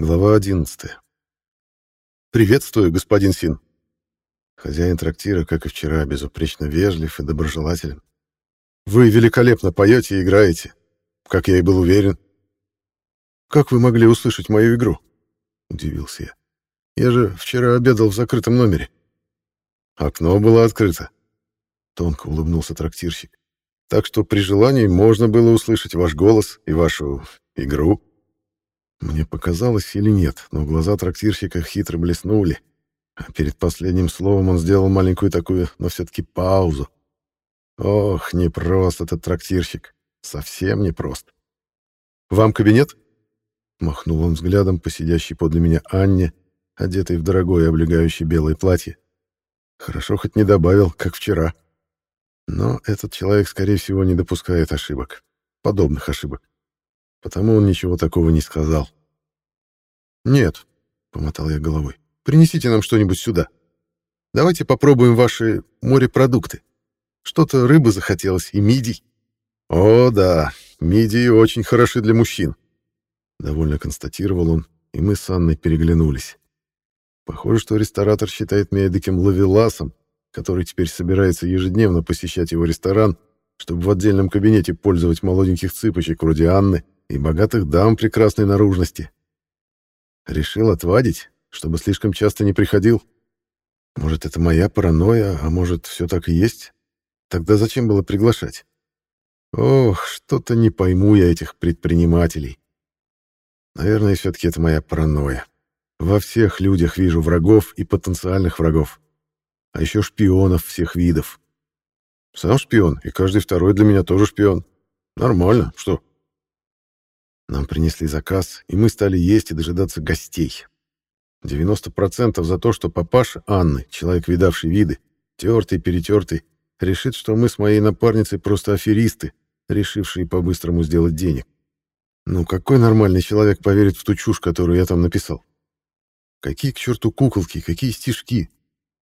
Глава 11. «Приветствую, господин Син». Хозяин трактира, как и вчера, безупречно вежлив и доброжелателен. «Вы великолепно поете и играете, как я и был уверен». «Как вы могли услышать мою игру?» — удивился я. «Я же вчера обедал в закрытом номере». «Окно было открыто», — тонко улыбнулся трактирщик. «Так что при желании можно было услышать ваш голос и вашу игру». Мне показалось или нет, но глаза трактирщика хитро блеснули, а перед последним словом он сделал маленькую такую, но все-таки паузу. Ох, непрост этот трактирщик, совсем непрост. «Вам кабинет?» Махнул он взглядом по сидящей подле меня Анне, одетой в дорогое облегающее белое платье. Хорошо хоть не добавил, как вчера. Но этот человек, скорее всего, не допускает ошибок. Подобных ошибок. Потому он ничего такого не сказал. «Нет», — помотал я головой, — «принесите нам что-нибудь сюда. Давайте попробуем ваши морепродукты. Что-то рыбы захотелось и мидий». «О, да, мидии очень хороши для мужчин», — довольно констатировал он, и мы с Анной переглянулись. Похоже, что ресторатор считает меня таким ловеласом, который теперь собирается ежедневно посещать его ресторан, чтобы в отдельном кабинете пользовать молоденьких цыпочек вроде Анны и богатых дам прекрасной наружности. Решил отвадить, чтобы слишком часто не приходил. Может, это моя паранойя, а может, все так и есть? Тогда зачем было приглашать? Ох, что-то не пойму я этих предпринимателей. Наверное, все-таки это моя паранойя. Во всех людях вижу врагов и потенциальных врагов. А еще шпионов всех видов. Сам шпион, и каждый второй для меня тоже шпион. Нормально, что? Нам принесли заказ, и мы стали есть и дожидаться гостей. 90% за то, что папаша Анны, человек, видавший виды, тертый-перетертый, решит, что мы с моей напарницей просто аферисты, решившие по-быстрому сделать денег. Ну, какой нормальный человек поверит в ту чушь, которую я там написал? Какие к черту куколки, какие стишки?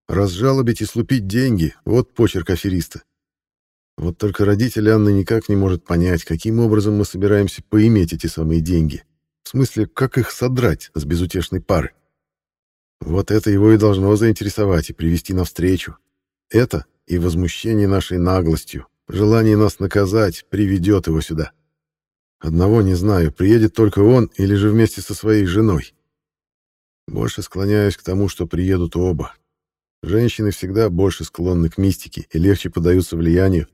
Разжалобить и слупить деньги — вот почерк афериста. Вот только родитель Анны никак не может понять, каким образом мы собираемся поиметь эти самые деньги. В смысле, как их содрать с безутешной пары. Вот это его и должно заинтересовать и привести навстречу. Это и возмущение нашей наглостью, желание нас наказать приведет его сюда. Одного не знаю, приедет только он или же вместе со своей женой. Больше склоняюсь к тому, что приедут оба. Женщины всегда больше склонны к мистике и легче поддаются влиянию.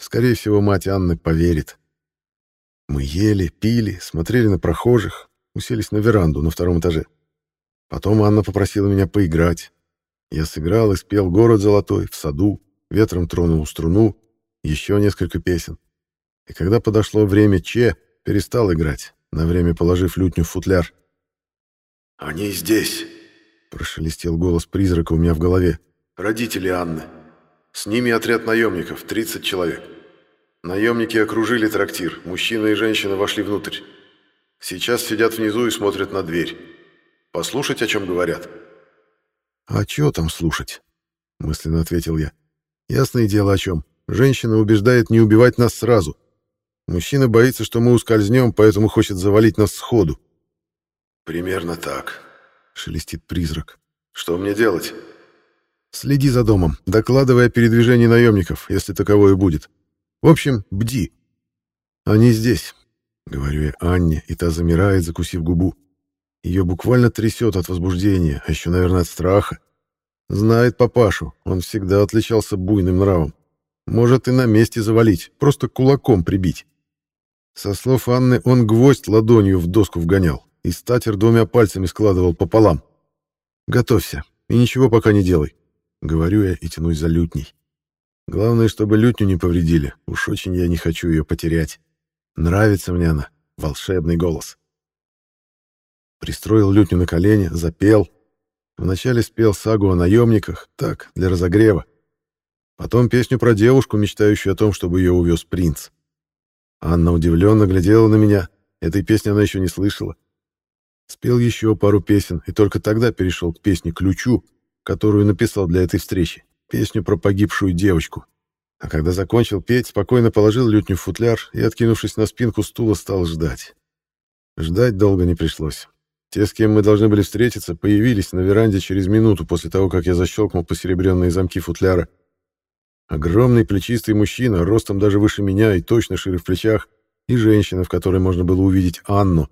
Скорее всего, мать Анны поверит. Мы ели, пили, смотрели на прохожих, уселись на веранду на втором этаже. Потом Анна попросила меня поиграть. Я сыграл и спел «Город золотой» в саду, ветром тронул струну, еще несколько песен. И когда подошло время Че, перестал играть, на время положив лютню в футляр. «Они здесь», — прошелестел голос призрака у меня в голове. «Родители Анны». С ними отряд наемников, 30 человек. Наемники окружили трактир, мужчина и женщина вошли внутрь. Сейчас сидят внизу и смотрят на дверь. Послушать, о чем говорят. «А чё там слушать?» — мысленно ответил я. «Ясное дело о чем. Женщина убеждает не убивать нас сразу. Мужчина боится, что мы ускользнем, поэтому хочет завалить нас сходу». «Примерно так», — шелестит призрак. «Что мне делать?» Следи за домом, докладывая о передвижении наемников, если таковое будет. В общем, бди. Они здесь, — говорю я Анне, и та замирает, закусив губу. Ее буквально трясет от возбуждения, а еще, наверное, от страха. Знает папашу, он всегда отличался буйным нравом. Может и на месте завалить, просто кулаком прибить. Со слов Анны, он гвоздь ладонью в доску вгонял и статер двумя пальцами складывал пополам. Готовься и ничего пока не делай. Говорю я и тянусь за лютней. Главное, чтобы лютню не повредили. Уж очень я не хочу ее потерять. Нравится мне она. Волшебный голос. Пристроил лютню на колени, запел. Вначале спел сагу о наемниках, так, для разогрева. Потом песню про девушку, мечтающую о том, чтобы ее увез принц. Анна удивленно глядела на меня. Этой песни она еще не слышала. Спел еще пару песен, и только тогда перешел к песне «Ключу», которую написал для этой встречи, песню про погибшую девочку. А когда закончил петь, спокойно положил лютню в футляр и, откинувшись на спинку стула, стал ждать. Ждать долго не пришлось. Те, с кем мы должны были встретиться, появились на веранде через минуту после того, как я защелкнул посеребренные замки футляра. Огромный плечистый мужчина, ростом даже выше меня и точно шире в плечах, и женщина, в которой можно было увидеть Анну,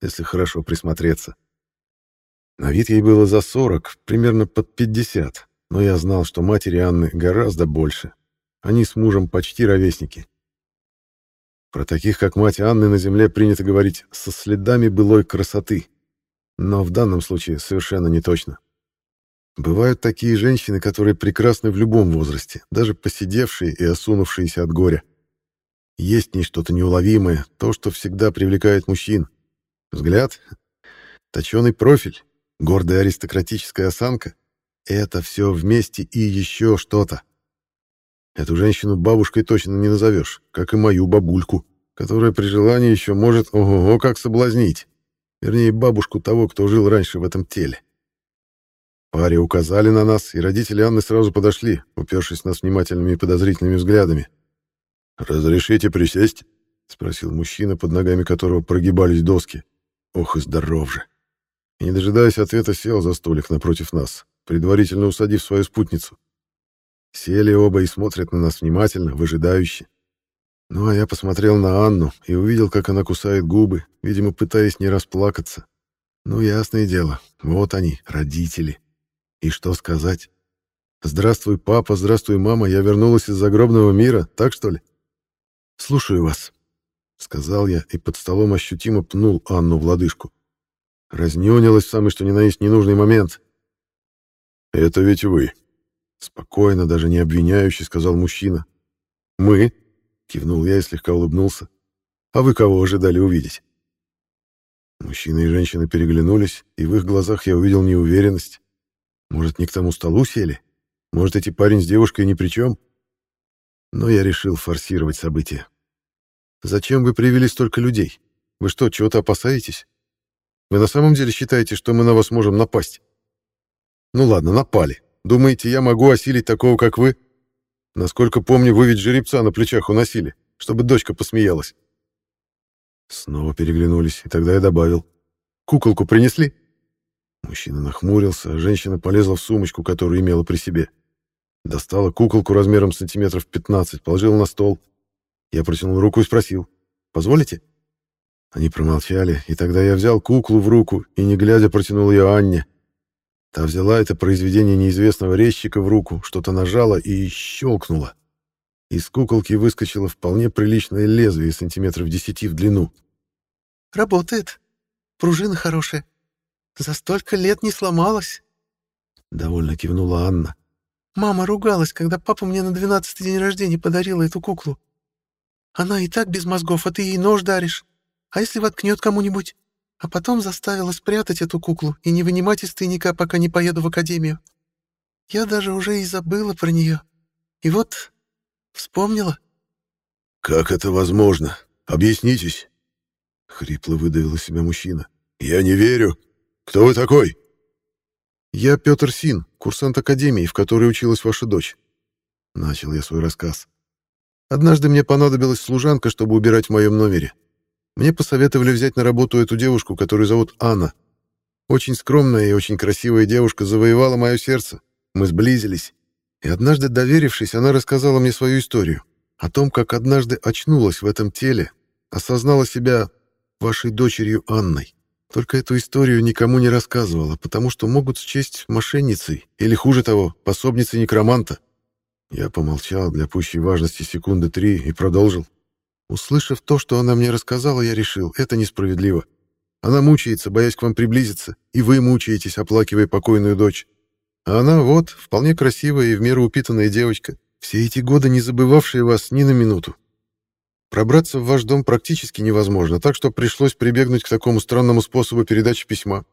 если хорошо присмотреться. На вид ей было за 40, примерно под 50, но я знал, что матери Анны гораздо больше. Они с мужем почти ровесники. Про таких, как мать Анны, на земле принято говорить «со следами былой красоты». Но в данном случае совершенно не точно. Бывают такие женщины, которые прекрасны в любом возрасте, даже посидевшие и осунувшиеся от горя. Есть в ней что-то неуловимое, то, что всегда привлекает мужчин. Взгляд, точеный профиль, гордая аристократическая осанка — это все вместе и еще что-то. Эту женщину бабушкой точно не назовешь, как и мою бабульку, которая при желании еще может ого-го как соблазнить. Вернее, бабушку того, кто жил раньше в этом теле. Паре указали на нас, и родители Анны сразу подошли, упершись нас внимательными и подозрительными взглядами. «Разрешите присесть?» — спросил мужчина, под ногами которого прогибались доски. Ох и здоров же. И, не дожидаясь ответа, сел за столик напротив нас, предварительно усадив свою спутницу. Сели оба и смотрят на нас внимательно, выжидающе. Ну, а я посмотрел на Анну и увидел, как она кусает губы, видимо, пытаясь не расплакаться. Ну, ясное дело, вот они, родители. И что сказать? Здравствуй, папа, здравствуй, мама, я вернулась из загробного мира, так что ли? Слушаю вас, сказал я и под столом ощутимо пнул Анну в лодыжку. Разнюнилась в самый что ни на есть ненужный момент. Это ведь вы, Спокойно, даже не обвиняюще, сказал мужчина. «Мы?» — кивнул я и слегка улыбнулся. «А вы кого ожидали увидеть?» Мужчина и женщина переглянулись, и в их глазах я увидел неуверенность. Может, не к тому столу сели? Может, эти парень с девушкой ни при чем? Но я решил форсировать события. «Зачем вы привели столько людей? Вы что, чего-то опасаетесь? Вы на самом деле считаете, что мы на вас можем напасть?» «Ну ладно, напали. Думаете, я могу осилить такого, как вы? Насколько помню, вы ведь жеребца на плечах уносили, чтобы дочка посмеялась. Снова переглянулись, и тогда я добавил. «Куколку принесли?» Мужчина нахмурился, а женщина полезла в сумочку, которую имела при себе. Достала куколку размером сантиметров 15, положила на стол. Я протянул руку и спросил. «Позволите?» Они промолчали, и тогда я взял куклу в руку и, не глядя, протянул ее Анне. Та взяла это произведение неизвестного резчика в руку, что-то нажала и щелкнула. Из куколки выскочило вполне приличное лезвие сантиметров десяти в длину. «Работает. Пружина хорошая. За столько лет не сломалась», — довольно кивнула Анна. «Мама ругалась, когда папа мне на двенадцатый день рождения подарила эту куклу. Она и так без мозгов, а ты ей нож даришь. А если воткнет кому-нибудь? а потом заставила спрятать эту куклу и не вынимать из тайника, пока не поеду в академию. Я даже уже и забыла про нее. И вот вспомнила. «Как это возможно? Объяснитесь!» — хрипло выдавил из себя мужчина. «Я не верю. Кто вы такой?» «Я Петр Син, курсант академии, в которой училась ваша дочь». Начал я свой рассказ. «Однажды мне понадобилась служанка, чтобы убирать в моем номере. Мне посоветовали взять на работу эту девушку, которую зовут Анна. Очень скромная и очень красивая девушка завоевала мое сердце. Мы сблизились. И однажды, доверившись, она рассказала мне свою историю. О том, как однажды очнулась в этом теле, осознала себя вашей дочерью Анной. Только эту историю никому не рассказывала, потому что могут счесть мошенницей или, хуже того, пособницей некроманта. Я помолчал для пущей важности секунды три и продолжил. Услышав то, что она мне рассказала, я решил, это несправедливо. Она мучается, боясь к вам приблизиться, и вы мучаетесь, оплакивая покойную дочь. А она вот, вполне красивая и в меру упитанная девочка, все эти годы не забывавшая вас ни на минуту. Пробраться в ваш дом практически невозможно, так что пришлось прибегнуть к такому странному способу передачи письма.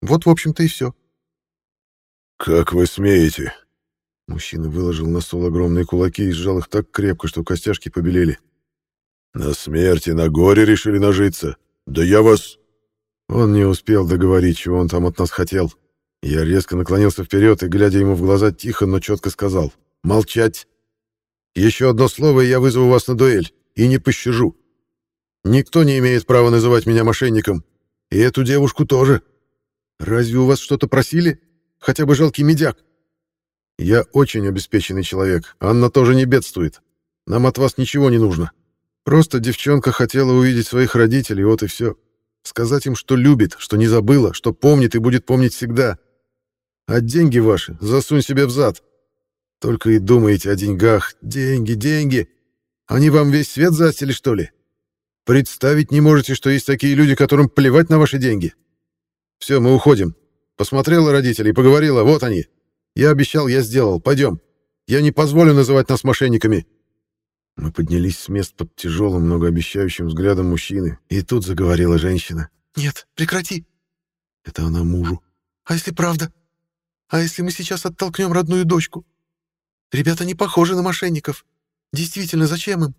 Вот, в общем-то, и все. «Как вы смеете?» Мужчина выложил на стол огромные кулаки и сжал их так крепко, что костяшки побелели. На смерти, на горе решили нажиться. Да я вас...» Он не успел договорить, чего он там от нас хотел. Я резко наклонился вперед и, глядя ему в глаза, тихо, но четко сказал. «Молчать! Еще одно слово, и я вызову вас на дуэль, и не пощажу. Никто не имеет права называть меня мошенником. И эту девушку тоже. Разве у вас что-то просили? Хотя бы жалкий медяк. Я очень обеспеченный человек. Анна тоже не бедствует. Нам от вас ничего не нужно. Просто девчонка хотела увидеть своих родителей, вот и все. Сказать им, что любит, что не забыла, что помнит и будет помнить всегда. А деньги ваши засунь себе в зад. Только и думаете о деньгах. Деньги, деньги. Они вам весь свет застили, что ли? Представить не можете, что есть такие люди, которым плевать на ваши деньги. Все, мы уходим. Посмотрела родителей, поговорила, вот они. Я обещал, я сделал. Пойдем. Я не позволю называть нас мошенниками. Мы поднялись с мест под тяжелым, многообещающим взглядом мужчины, и тут заговорила женщина. «Нет, прекрати!» Это она мужу. «А если правда? А если мы сейчас оттолкнем родную дочку? Ребята не похожи на мошенников. Действительно, зачем им?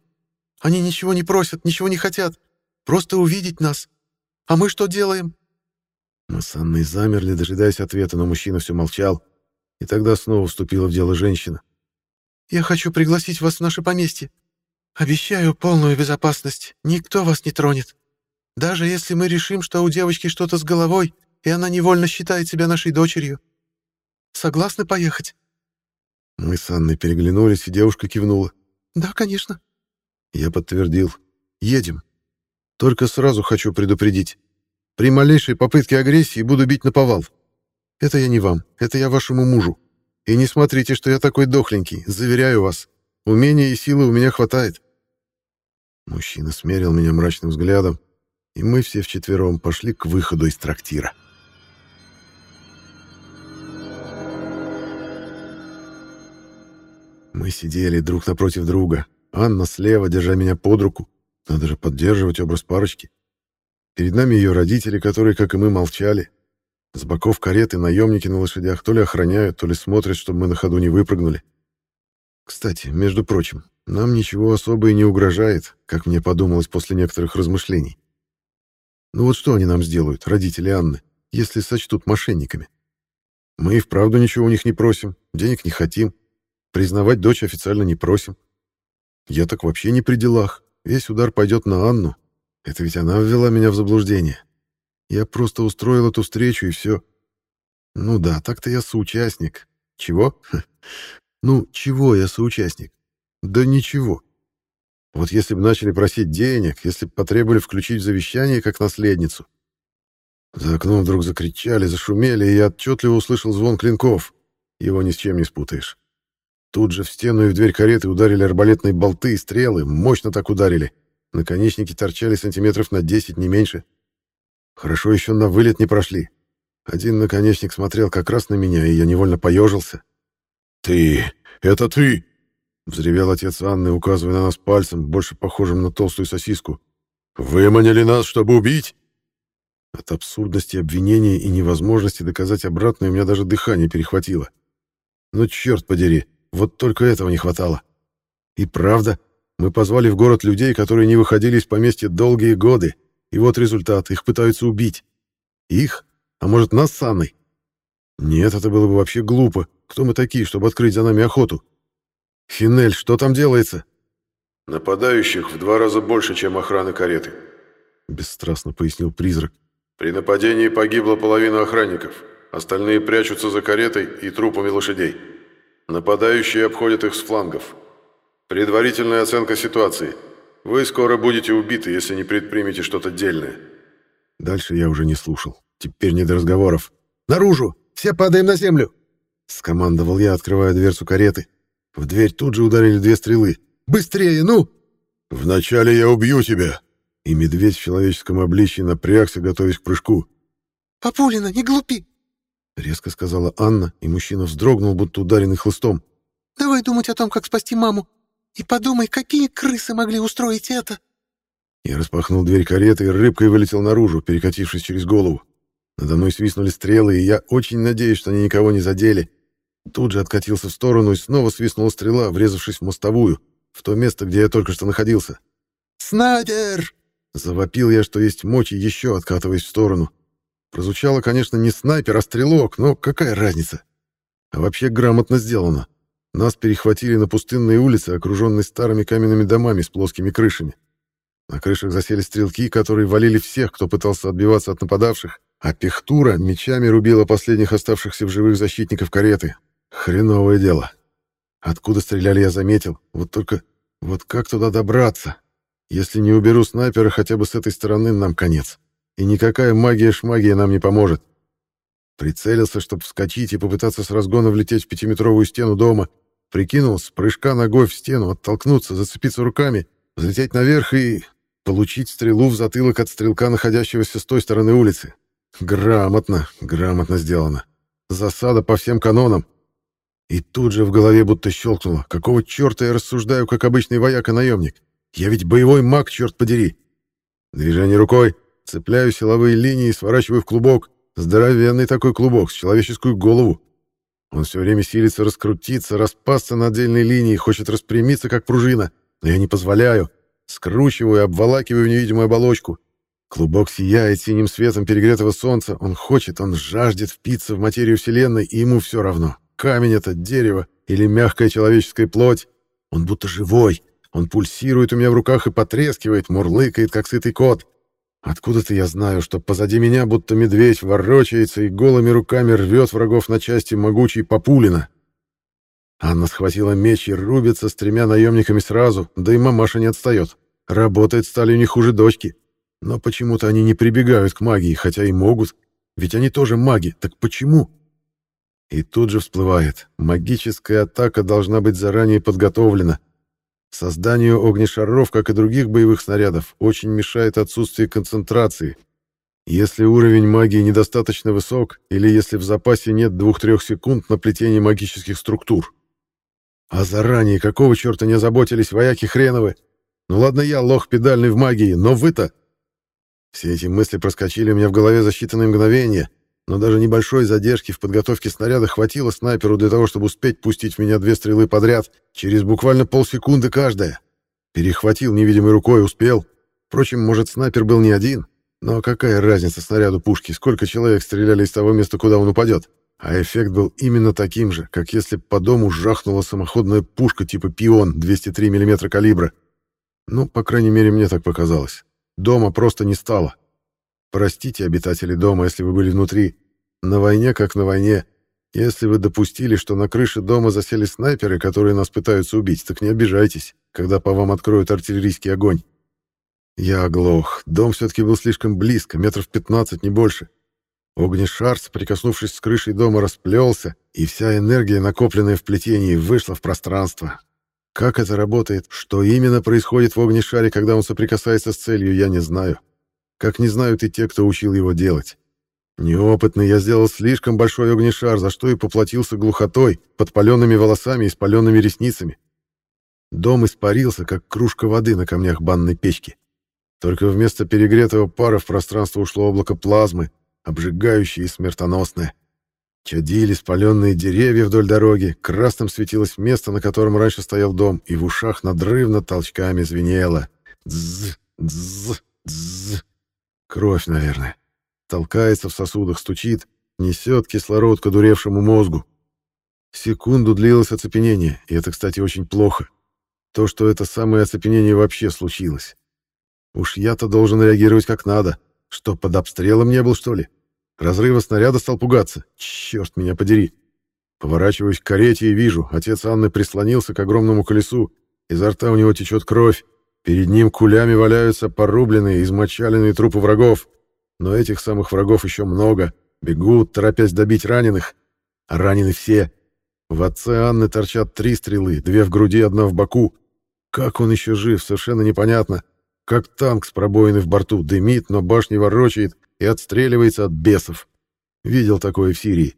Они ничего не просят, ничего не хотят. Просто увидеть нас. А мы что делаем?» Мы с Анной замерли, дожидаясь ответа, но мужчина все молчал. И тогда снова вступила в дело женщина. «Я хочу пригласить вас в наше поместье. Обещаю полную безопасность. Никто вас не тронет. Даже если мы решим, что у девочки что-то с головой, и она невольно считает себя нашей дочерью. Согласны поехать?» Мы с Анной переглянулись, и девушка кивнула. «Да, конечно». Я подтвердил. «Едем. Только сразу хочу предупредить. При малейшей попытке агрессии буду бить на повал. Это я не вам, это я вашему мужу. И не смотрите, что я такой дохленький, заверяю вас. Умения и силы у меня хватает. Мужчина смерил меня мрачным взглядом, и мы все вчетвером пошли к выходу из трактира. Мы сидели друг напротив друга. Анна слева, держа меня под руку. Надо же поддерживать образ парочки. Перед нами ее родители, которые, как и мы, молчали. С боков кареты наемники на лошадях то ли охраняют, то ли смотрят, чтобы мы на ходу не выпрыгнули. Кстати, между прочим, нам ничего особо и не угрожает, как мне подумалось после некоторых размышлений. Ну вот что они нам сделают, родители Анны, если сочтут мошенниками? Мы и вправду ничего у них не просим, денег не хотим, признавать дочь официально не просим. Я так вообще не при делах, весь удар пойдет на Анну. Это ведь она ввела меня в заблуждение. Я просто устроил эту встречу и все. Ну да, так-то я соучастник. Чего? Ну, чего я соучастник? Да ничего. Вот если бы начали просить денег, если бы потребовали включить в завещание как наследницу. За окном вдруг закричали, зашумели, и я отчетливо услышал звон клинков. Его ни с чем не спутаешь. Тут же в стену и в дверь кареты ударили арбалетные болты и стрелы, мощно так ударили. Наконечники торчали сантиметров на 10, не меньше. Хорошо еще на вылет не прошли. Один наконечник смотрел как раз на меня, и я невольно поежился. «Ты! Это ты!» — взревел отец Анны, указывая на нас пальцем, больше похожим на толстую сосиску. «Выманили нас, чтобы убить?» От абсурдности обвинения и невозможности доказать обратное у меня даже дыхание перехватило. Ну, черт подери, вот только этого не хватало. И правда, мы позвали в город людей, которые не выходили из поместья долгие годы, и вот результат, их пытаются убить. Их? А может, нас с Анной? Нет, это было бы вообще глупо. Кто мы такие, чтобы открыть за нами охоту? Финель, что там делается? Нападающих в два раза больше, чем охраны кареты. Бесстрастно пояснил призрак. При нападении погибла половина охранников. Остальные прячутся за каретой и трупами лошадей. Нападающие обходят их с флангов. Предварительная оценка ситуации. Вы скоро будете убиты, если не предпримете что-то дельное. Дальше я уже не слушал. Теперь не до разговоров. «Наружу! Все падаем на землю!» Скомандовал я, открывая дверцу кареты. В дверь тут же ударили две стрелы. «Быстрее, ну!» «Вначале я убью тебя!» И медведь в человеческом обличье напрягся, готовясь к прыжку. «Папулина, не глупи!» Резко сказала Анна, и мужчина вздрогнул, будто ударенный хлыстом. «Давай думать о том, как спасти маму. И подумай, какие крысы могли устроить это!» Я распахнул дверь кареты и рыбкой вылетел наружу, перекатившись через голову. Надо мной свистнули стрелы, и я очень надеюсь, что они никого не задели. Тут же откатился в сторону, и снова свистнула стрела, врезавшись в мостовую, в то место, где я только что находился. «Снайпер!» Завопил я, что есть мочи, еще откатываясь в сторону. Прозвучало, конечно, не снайпер, а стрелок, но какая разница? А вообще грамотно сделано. Нас перехватили на пустынной улице, окруженной старыми каменными домами с плоскими крышами. На крышах засели стрелки, которые валили всех, кто пытался отбиваться от нападавших, а Пехтура мечами рубила последних оставшихся в живых защитников кареты. Хреновое дело. Откуда стреляли, я заметил. Вот только вот как туда добраться? Если не уберу снайпера хотя бы с этой стороны, нам конец. И никакая магия-шмагия нам не поможет. Прицелился, чтобы вскочить и попытаться с разгона влететь в пятиметровую стену дома. Прикинул с прыжка ногой в стену, оттолкнуться, зацепиться руками, взлететь наверх и получить стрелу в затылок от стрелка, находящегося с той стороны улицы. Грамотно, грамотно сделано. Засада по всем канонам. И тут же в голове будто щелкнуло. Какого черта я рассуждаю, как обычный вояка-наемник? Я ведь боевой маг, черт подери. Движение рукой. Цепляю силовые линии и сворачиваю в клубок. Здоровенный такой клубок, с человеческую голову. Он все время силится раскрутиться, распасться на отдельной линии, хочет распрямиться, как пружина. Но я не позволяю. Скручиваю, обволакиваю невидимую оболочку. Клубок сияет синим светом перегретого солнца. Он хочет, он жаждет впиться в материю Вселенной, и ему все равно. Камень это, дерево или мягкая человеческая плоть. Он будто живой. Он пульсирует у меня в руках и потрескивает, мурлыкает, как сытый кот. Откуда-то я знаю, что позади меня будто медведь ворочается и голыми руками рвет врагов на части могучий Папулина. Анна схватила меч и рубится с тремя наемниками сразу, да и мамаша не отстает. Работает стали не хуже дочки. Но почему-то они не прибегают к магии, хотя и могут. Ведь они тоже маги. Так почему? И тут же всплывает. Магическая атака должна быть заранее подготовлена. Созданию огнешаров, как и других боевых снарядов, очень мешает отсутствие концентрации. Если уровень магии недостаточно высок, или если в запасе нет 2-3 секунд на плетение магических структур. А заранее какого черта не заботились вояки хреновы? Ну ладно я, лох педальный в магии, но вы-то... Все эти мысли проскочили у меня в голове за считанные мгновения, но даже небольшой задержки в подготовке снаряда хватило снайперу для того, чтобы успеть пустить в меня две стрелы подряд, через буквально полсекунды каждая. Перехватил невидимой рукой, успел. Впрочем, может, снайпер был не один, но какая разница снаряду пушки, сколько человек стреляли из того места, куда он упадет? А эффект был именно таким же, как если по дому жахнула самоходная пушка типа «Пион» 203 мм калибра. Ну, по крайней мере, мне так показалось. Дома просто не стало. Простите, обитатели дома, если вы были внутри. На войне как на войне. Если вы допустили, что на крыше дома засели снайперы, которые нас пытаются убить, так не обижайтесь, когда по вам откроют артиллерийский огонь. Я оглох. Дом все-таки был слишком близко, метров 15, не больше. Огнешар, прикоснувшись с крышей дома, расплелся, и вся энергия, накопленная в плетении, вышла в пространство. Как это работает, что именно происходит в огнешаре, когда он соприкасается с целью, я не знаю как не знают и те, кто учил его делать. Неопытный я сделал слишком большой огнешар, за что и поплатился глухотой, подпаленными волосами и спаленными ресницами. Дом испарился, как кружка воды на камнях банной печки. Только вместо перегретого пара в пространство ушло облако плазмы, обжигающее и смертоносное. Чадили спаленные деревья вдоль дороги, красным светилось место, на котором раньше стоял дом, и в ушах надрывно толчками звенело. Дз, дз, дз. Кровь, наверное. Толкается в сосудах, стучит, несет кислород к одуревшему мозгу. Секунду длилось оцепенение, и это, кстати, очень плохо. То, что это самое оцепенение вообще случилось. Уж я-то должен реагировать как надо. Что, под обстрелом не был, что ли? Разрыва снаряда стал пугаться. Черт меня подери. Поворачиваюсь к карете и вижу, отец Анны прислонился к огромному колесу. Изо рта у него течет кровь. Перед ним кулями валяются порубленные, измочаленные трупы врагов. Но этих самых врагов еще много. Бегут, торопясь добить раненых. А ранены все. В отце Анны торчат три стрелы, две в груди, одна в боку. Как он еще жив, совершенно непонятно. Как танк с пробоиной в борту, дымит, но башни ворочает и отстреливается от бесов. Видел такое в Сирии.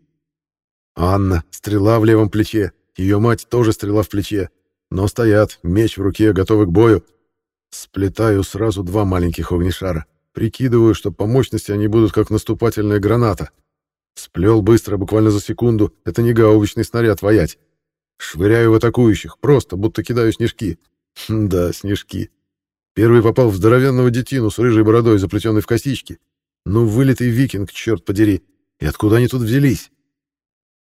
Анна, стрела в левом плече. Ее мать тоже стрела в плече. Но стоят, меч в руке, готовы к бою. Сплетаю сразу два маленьких огнешара. Прикидываю, что по мощности они будут как наступательная граната. Сплел быстро, буквально за секунду. Это не гаубичный снаряд воять. Швыряю в атакующих, просто, будто кидаю снежки. Хм, да, снежки. Первый попал в здоровенного детину с рыжей бородой, заплетенной в косички. Ну, вылитый викинг, черт подери. И откуда они тут взялись?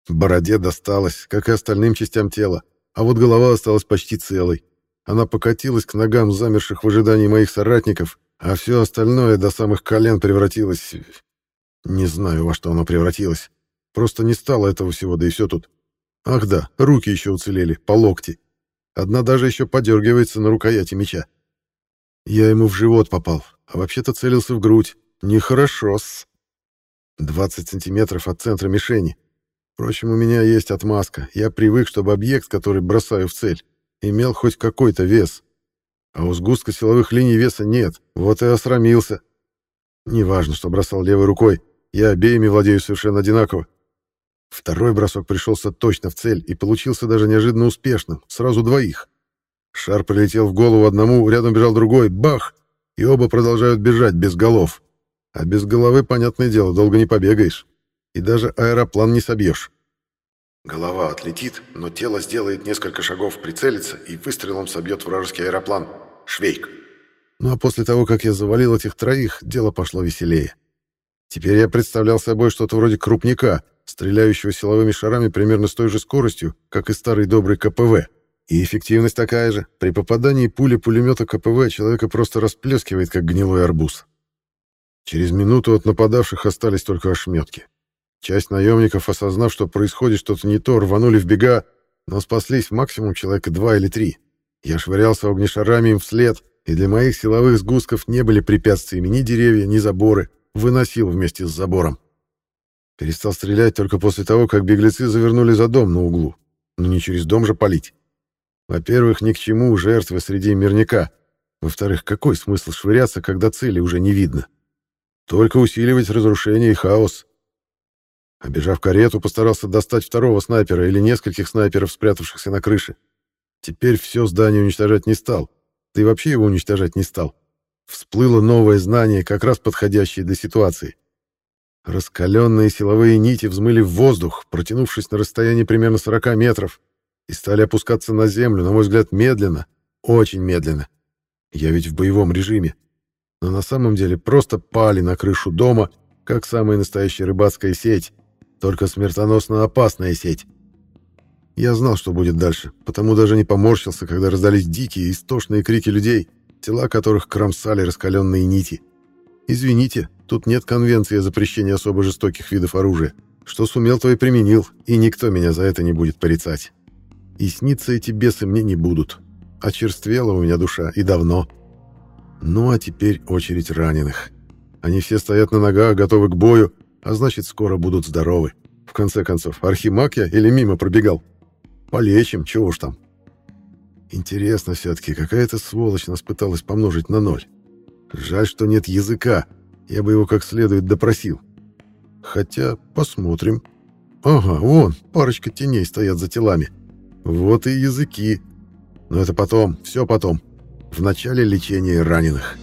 Бороде досталось, как и остальным частям тела, а вот голова осталась почти целой. Она покатилась к ногам замерших в ожидании моих соратников, а все остальное до самых колен превратилось... Не знаю, во что оно превратилось. Просто не стало этого всего, да и все тут. Ах да, руки еще уцелели, по локти. Одна даже еще подергивается на рукояти меча. Я ему в живот попал, а вообще-то целился в грудь. Нехорошо-с. 20 сантиметров от центра мишени. Впрочем, у меня есть отмазка. Я привык, чтобы объект, который бросаю в цель, имел хоть какой-то вес. А у сгустка силовых линий веса нет. Вот и осрамился. Неважно, что бросал левой рукой. Я обеими владею совершенно одинаково. Второй бросок пришелся точно в цель и получился даже неожиданно успешным. Сразу двоих. Шар прилетел в голову одному, рядом бежал другой. Бах! И оба продолжают бежать без голов. А без головы, понятное дело, долго не побегаешь. И даже аэроплан не собьешь. Голова отлетит, но тело сделает несколько шагов, прицелится и выстрелом собьет вражеский аэроплан. Швейк. Ну а после того, как я завалил этих троих, дело пошло веселее. Теперь я представлял собой что-то вроде крупника, стреляющего силовыми шарами примерно с той же скоростью, как и старый добрый КПВ. И эффективность такая же. При попадании пули пулемета КПВ человека просто расплескивает, как гнилой арбуз. Через минуту от нападавших остались только ошметки. Часть наемников, осознав, что происходит что-то не то, рванули в бега, но спаслись максимум человека два или три. Я швырялся огнешарами им вслед, и для моих силовых сгустков не были препятствиями ни деревья, ни заборы. Выносил вместе с забором. Перестал стрелять только после того, как беглецы завернули за дом на углу. Но не через дом же палить. Во-первых, ни к чему жертвы среди мирняка. Во-вторых, какой смысл швыряться, когда цели уже не видно? Только усиливать разрушение и хаос. Обежав карету, постарался достать второго снайпера или нескольких снайперов, спрятавшихся на крыше. Теперь все здание уничтожать не стал. Да и вообще его уничтожать не стал. Всплыло новое знание, как раз подходящее для ситуации. Раскаленные силовые нити взмыли в воздух, протянувшись на расстоянии примерно 40 метров, и стали опускаться на землю, на мой взгляд, медленно, очень медленно. Я ведь в боевом режиме. Но на самом деле просто пали на крышу дома, как самая настоящая рыбацкая сеть, только смертоносно опасная сеть. Я знал, что будет дальше, потому даже не поморщился, когда раздались дикие, истошные крики людей, тела которых кромсали раскаленные нити. Извините, тут нет конвенции о запрещении особо жестоких видов оружия. Что сумел, то и применил, и никто меня за это не будет порицать. И сниться эти бесы мне не будут. Очерствела у меня душа, и давно. Ну а теперь очередь раненых. Они все стоят на ногах, готовы к бою, а значит, скоро будут здоровы. В конце концов, архимаг я или мимо пробегал? Полечим, чего уж там. Интересно все-таки, какая-то сволочь нас пыталась помножить на ноль. Жаль, что нет языка, я бы его как следует допросил. Хотя, посмотрим. Ага, вон, парочка теней стоят за телами. Вот и языки. Но это потом, все потом. В начале лечения раненых.